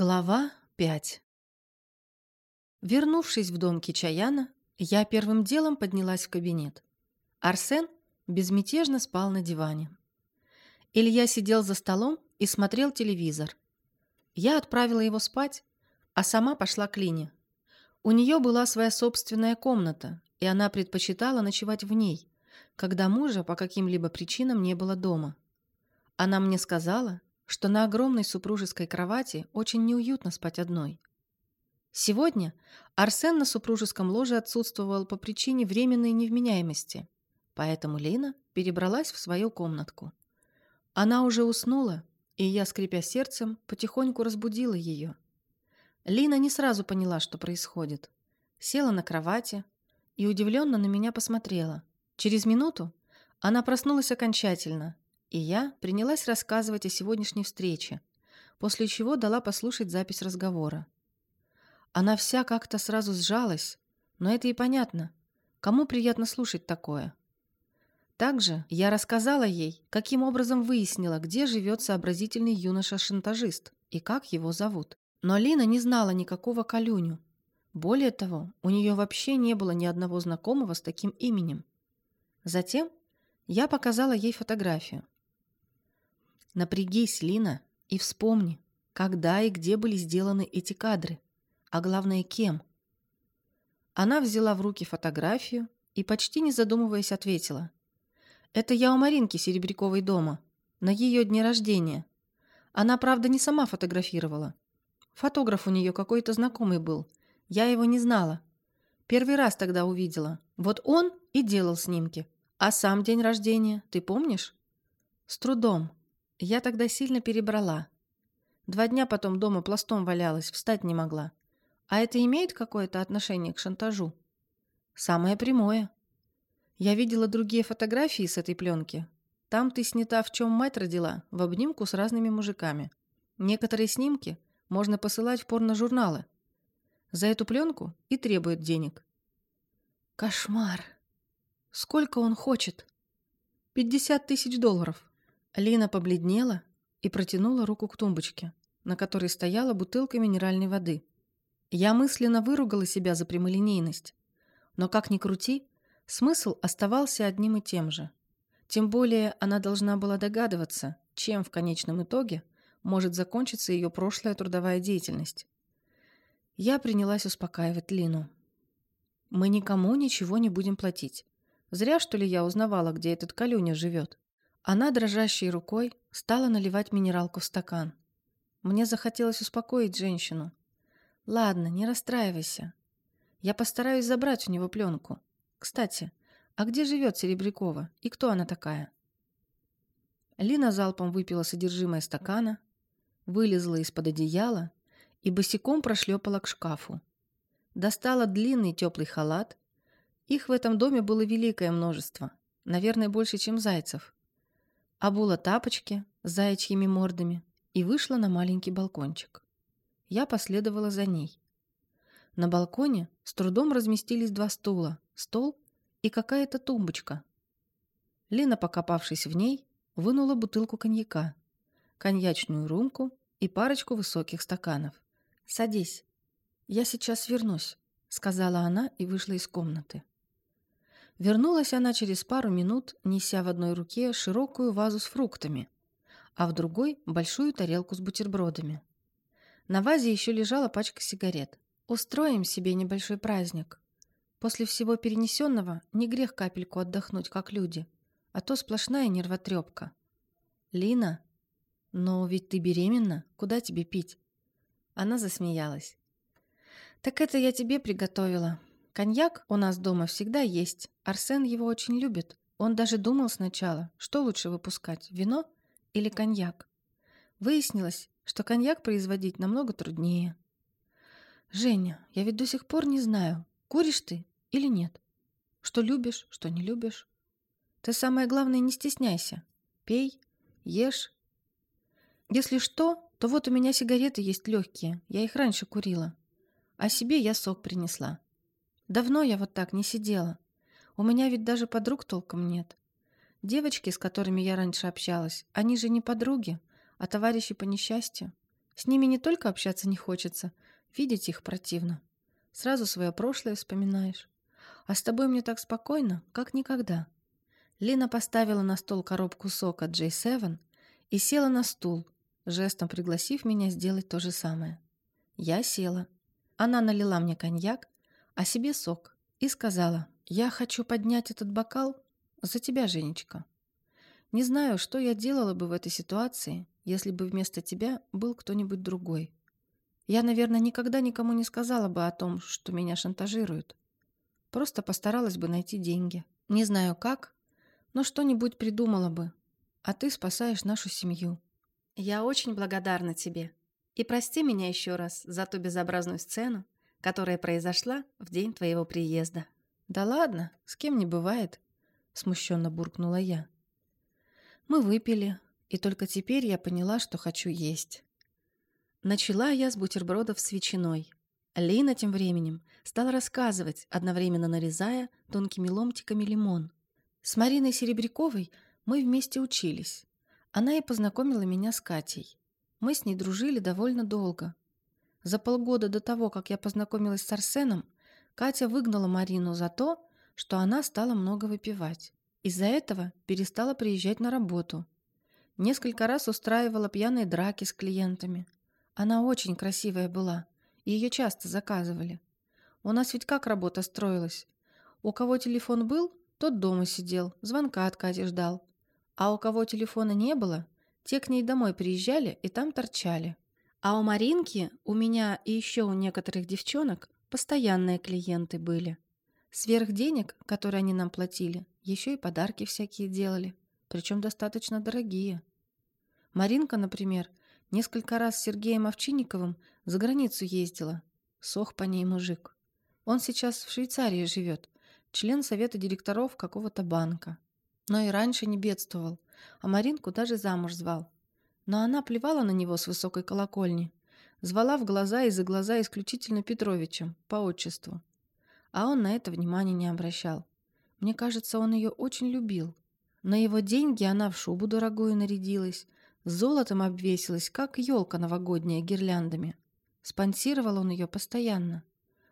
Глава 5 Вернувшись в дом Кичаяна, я первым делом поднялась в кабинет. Арсен безмятежно спал на диване. Илья сидел за столом и смотрел телевизор. Я отправила его спать, а сама пошла к Лине. У нее была своя собственная комната, и она предпочитала ночевать в ней, когда мужа по каким-либо причинам не было дома. Она мне сказала, что на огромной супружеской кровати очень неуютно спать одной. Сегодня Арсен на супружеском ложе отсутствовал по причине временной невменяемости, поэтому Лина перебралась в свою комнатку. Она уже уснула, и я, скрипя сердцем, потихоньку разбудила ее. Лина не сразу поняла, что происходит. Села на кровати и удивленно на меня посмотрела. Через минуту она проснулась окончательно и я принялась рассказывать о сегодняшней встрече, после чего дала послушать запись разговора. Она вся как-то сразу сжалась, но это и понятно. Кому приятно слушать такое? Также я рассказала ей, каким образом выяснила, где живет сообразительный юноша-шантажист и как его зовут. Но Лина не знала никакого Калюню. Более того, у нее вообще не было ни одного знакомого с таким именем. Затем я показала ей фотографию. Напрягись, Лина, и вспомни, когда и где были сделаны эти кадры, а главное, кем. Она взяла в руки фотографию и, почти не задумываясь, ответила. «Это я у Маринки Серебряковой дома, на ее дне рождения. Она, правда, не сама фотографировала. Фотограф у нее какой-то знакомый был. Я его не знала. Первый раз тогда увидела. Вот он и делал снимки. А сам день рождения, ты помнишь? С трудом. Я тогда сильно перебрала. Два дня потом дома пластом валялась, встать не могла. А это имеет какое-то отношение к шантажу? Самое прямое. Я видела другие фотографии с этой пленки. Там ты снята в чем мать родила, в обнимку с разными мужиками. Некоторые снимки можно посылать в порножурналы. За эту пленку и требуют денег. Кошмар. Сколько он хочет? Пятьдесят тысяч долларов. Лина побледнела и протянула руку к тумбочке, на которой стояла бутылка минеральной воды. Я мысленно выругала себя за прямолинейность. Но как ни крути, смысл оставался одним и тем же. Тем более она должна была догадываться, чем в конечном итоге может закончиться ее прошлая трудовая деятельность. Я принялась успокаивать Лину. «Мы никому ничего не будем платить. Зря, что ли, я узнавала, где этот Калюня живет. Она дрожащей рукой стала наливать минералку в стакан. Мне захотелось успокоить женщину. «Ладно, не расстраивайся. Я постараюсь забрать у него пленку. Кстати, а где живет Серебрякова и кто она такая?» Лина залпом выпила содержимое стакана, вылезла из-под одеяла и босиком прошлепала к шкафу. Достала длинный теплый халат. Их в этом доме было великое множество, наверное, больше, чем зайцев обула тапочки с заячьими мордами и вышла на маленький балкончик. Я последовала за ней. На балконе с трудом разместились два стула, стол и какая-то тумбочка. Лина, покопавшись в ней, вынула бутылку коньяка, коньячную рюмку и парочку высоких стаканов. «Садись. Я сейчас вернусь», — сказала она и вышла из комнаты. Вернулась она через пару минут, неся в одной руке широкую вазу с фруктами, а в другой – большую тарелку с бутербродами. На вазе еще лежала пачка сигарет. «Устроим себе небольшой праздник. После всего перенесенного не грех капельку отдохнуть, как люди, а то сплошная нервотрепка». «Лина, но ведь ты беременна, куда тебе пить?» Она засмеялась. «Так это я тебе приготовила. Коньяк у нас дома всегда есть. Арсен его очень любит. Он даже думал сначала, что лучше выпускать, вино или коньяк. Выяснилось, что коньяк производить намного труднее. «Женя, я ведь до сих пор не знаю, куришь ты или нет. Что любишь, что не любишь. Ты самое главное не стесняйся. Пей, ешь. Если что, то вот у меня сигареты есть легкие, я их раньше курила. А себе я сок принесла. Давно я вот так не сидела. У меня ведь даже подруг толком нет. Девочки, с которыми я раньше общалась, они же не подруги, а товарищи по несчастью. С ними не только общаться не хочется, видеть их противно. Сразу свое прошлое вспоминаешь. А с тобой мне так спокойно, как никогда. Лина поставила на стол коробку сока J7 и села на стул, жестом пригласив меня сделать то же самое. Я села. Она налила мне коньяк, а себе сок, и сказала, «Я хочу поднять этот бокал за тебя, Женечка. Не знаю, что я делала бы в этой ситуации, если бы вместо тебя был кто-нибудь другой. Я, наверное, никогда никому не сказала бы о том, что меня шантажируют. Просто постаралась бы найти деньги. Не знаю как, но что-нибудь придумала бы. А ты спасаешь нашу семью. Я очень благодарна тебе. И прости меня еще раз за ту безобразную сцену, которая произошла в день твоего приезда. Да ладно, с кем не бывает, смущенно буркнула я. Мы выпили, и только теперь я поняла, что хочу есть. Начала я с бутербродов с ветчиной. Лина тем временем стала рассказывать, одновременно нарезая тонкими ломтиками лимон. С Мариной Серебряковой мы вместе учились. Она и познакомила меня с Катей. Мы с ней дружили довольно долго. За полгода до того, как я познакомилась с Арсеном, Катя выгнала Марину за то, что она стала много выпивать. Из-за этого перестала приезжать на работу. Несколько раз устраивала пьяные драки с клиентами. Она очень красивая была, и ее часто заказывали. У нас ведь как работа строилась? У кого телефон был, тот дома сидел, звонка от Кати ждал. А у кого телефона не было, те к ней домой приезжали и там торчали. А у Маринки, у меня и еще у некоторых девчонок постоянные клиенты были. Сверх денег, которые они нам платили, еще и подарки всякие делали, причем достаточно дорогие. Маринка, например, несколько раз с Сергеем Овчинниковым за границу ездила. Сох по ней мужик. Он сейчас в Швейцарии живет, член совета директоров какого-то банка. Но и раньше не бедствовал, а Маринку даже замуж звал. Но она плевала на него с высокой колокольни, звала в глаза и за глаза исключительно Петровичем, по отчеству. А он на это внимания не обращал. Мне кажется, он ее очень любил. На его деньги она в шубу дорогую нарядилась, золотом обвесилась, как елка новогодняя гирляндами. Спонсировал он ее постоянно.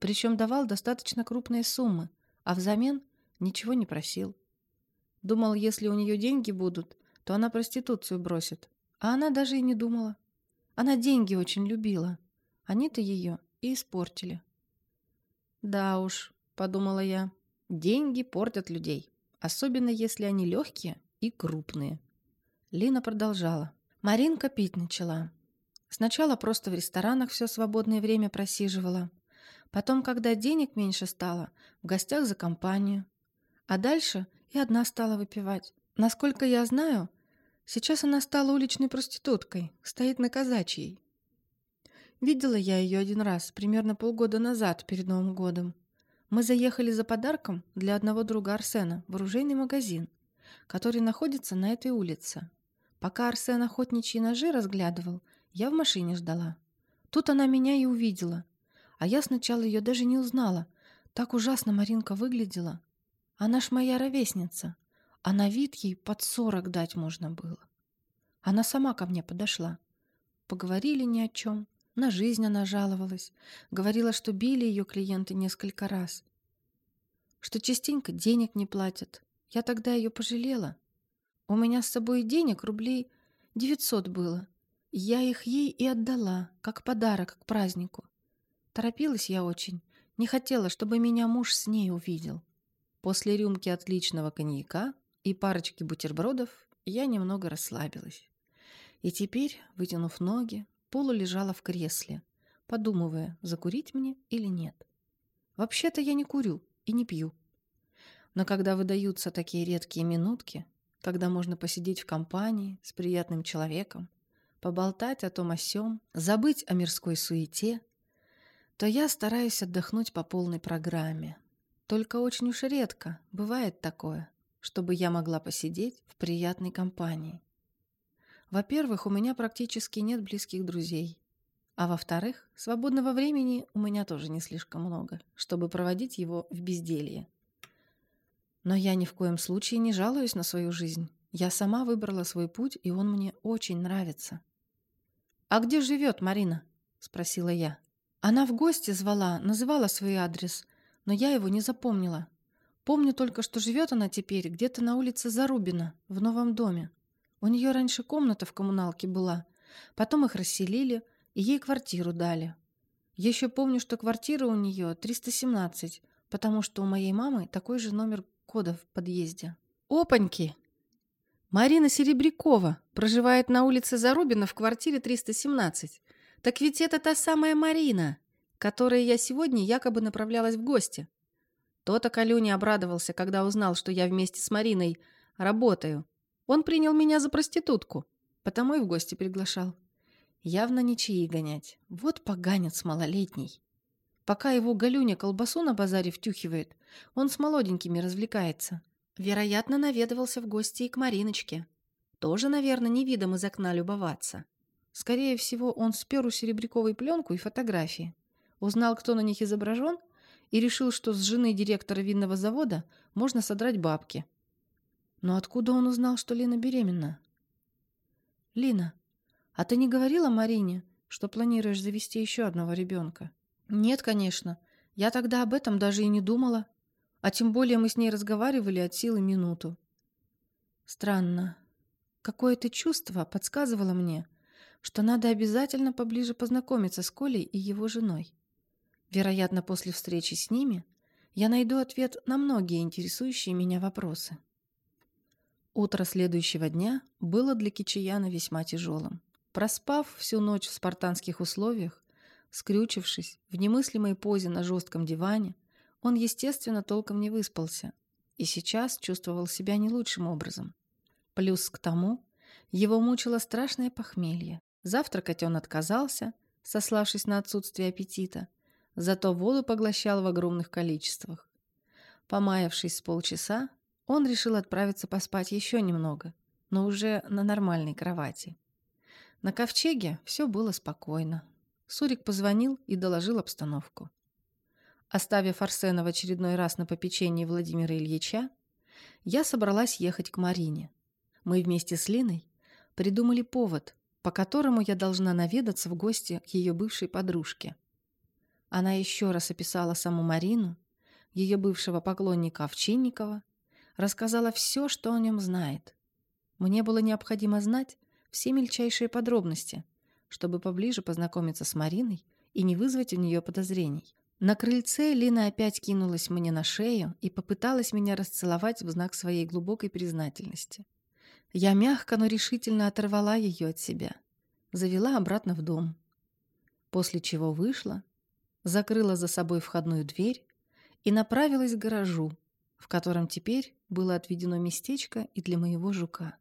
Причем давал достаточно крупные суммы, а взамен ничего не просил. Думал, если у нее деньги будут, то она проституцию бросит. А она даже и не думала. Она деньги очень любила. Они-то ее и испортили. «Да уж», — подумала я, — «деньги портят людей, особенно если они легкие и крупные». Лина продолжала. Маринка пить начала. Сначала просто в ресторанах все свободное время просиживала. Потом, когда денег меньше стало, в гостях за компанию. А дальше и одна стала выпивать. Насколько я знаю, сейчас она стала уличной проституткой, стоит на казачьей. Видела я ее один раз, примерно полгода назад, перед Новым годом. Мы заехали за подарком для одного друга Арсена в оружейный магазин, который находится на этой улице. Пока Арсен охотничьи ножи разглядывал, я в машине ждала. Тут она меня и увидела. А я сначала ее даже не узнала. Так ужасно Маринка выглядела. Она ж моя ровесница. А на вид ей под сорок дать можно было. Она сама ко мне подошла. Поговорили ни о чем. На жизнь она жаловалась. Говорила, что били ее клиенты несколько раз. Что частенько денег не платят. Я тогда ее пожалела. У меня с собой денег рублей девятьсот было. Я их ей и отдала, как подарок к празднику. Торопилась я очень. Не хотела, чтобы меня муж с ней увидел. После рюмки отличного коньяка и парочки бутербродов я немного расслабилась. И теперь, вытянув ноги, полулежала в кресле, подумывая, закурить мне или нет. Вообще-то я не курю и не пью. Но когда выдаются такие редкие минутки, когда можно посидеть в компании с приятным человеком, поболтать о том о сём, забыть о мирской суете, то я стараюсь отдохнуть по полной программе. Только очень уж редко бывает такое, чтобы я могла посидеть в приятной компании. Во-первых, у меня практически нет близких друзей. А во-вторых, свободного времени у меня тоже не слишком много, чтобы проводить его в безделье. Но я ни в коем случае не жалуюсь на свою жизнь. Я сама выбрала свой путь, и он мне очень нравится. «А где живет Марина?» — спросила я. Она в гости звала, называла свой адрес, но я его не запомнила. Помню только, что живет она теперь где-то на улице Зарубина, в новом доме. У нее раньше комната в коммуналке была, потом их расселили и ей квартиру дали. Еще помню, что квартира у нее 317, потому что у моей мамы такой же номер кода в подъезде. Опаньки! Марина Серебрякова проживает на улице Зарубина в квартире 317. Так ведь это та самая Марина, которой я сегодня якобы направлялась в гости. То-то Калюня обрадовался, когда узнал, что я вместе с Мариной работаю. Он принял меня за проститутку, потому и в гости приглашал. Явно ничьи гонять. Вот поганец малолетний. Пока его Галюня колбасу на базаре втюхивает, он с молоденькими развлекается. Вероятно, наведывался в гости и к Мариночке. Тоже, наверное, не видом из окна любоваться. Скорее всего, он спер у Серебряковой пленку и фотографии. Узнал, кто на них изображен, и решил, что с жены директора винного завода можно содрать бабки. Но откуда он узнал, что Лина беременна? «Лина, а ты не говорила Марине, что планируешь завести еще одного ребенка?» «Нет, конечно. Я тогда об этом даже и не думала. А тем более мы с ней разговаривали от силы минуту. Странно. Какое-то чувство подсказывало мне, что надо обязательно поближе познакомиться с Колей и его женой. Вероятно, после встречи с ними я найду ответ на многие интересующие меня вопросы. Утро следующего дня было для Кичаяна весьма тяжелым. Проспав всю ночь в спартанских условиях, скрючившись в немыслимой позе на жестком диване, он, естественно, толком не выспался и сейчас чувствовал себя не лучшим образом. Плюс к тому, его мучило страшное похмелье. Завтракать он отказался, сославшись на отсутствие аппетита, зато воду поглощал в огромных количествах. Помаявшись с полчаса, он решил отправиться поспать еще немного, но уже на нормальной кровати. На ковчеге все было спокойно. Сурик позвонил и доложил обстановку. Оставив Арсена в очередной раз на попечении Владимира Ильича, я собралась ехать к Марине. Мы вместе с Линой придумали повод, по которому я должна наведаться в гости к ее бывшей подружке. Она еще раз описала саму Марину, ее бывшего поклонника Овчинникова, рассказала все, что о нем знает. Мне было необходимо знать все мельчайшие подробности, чтобы поближе познакомиться с Мариной и не вызвать у нее подозрений. На крыльце Лина опять кинулась мне на шею и попыталась меня расцеловать в знак своей глубокой признательности. Я мягко, но решительно оторвала ее от себя, завела обратно в дом. После чего вышла, закрыла за собой входную дверь и направилась к гаражу, в котором теперь было отведено местечко и для моего жука.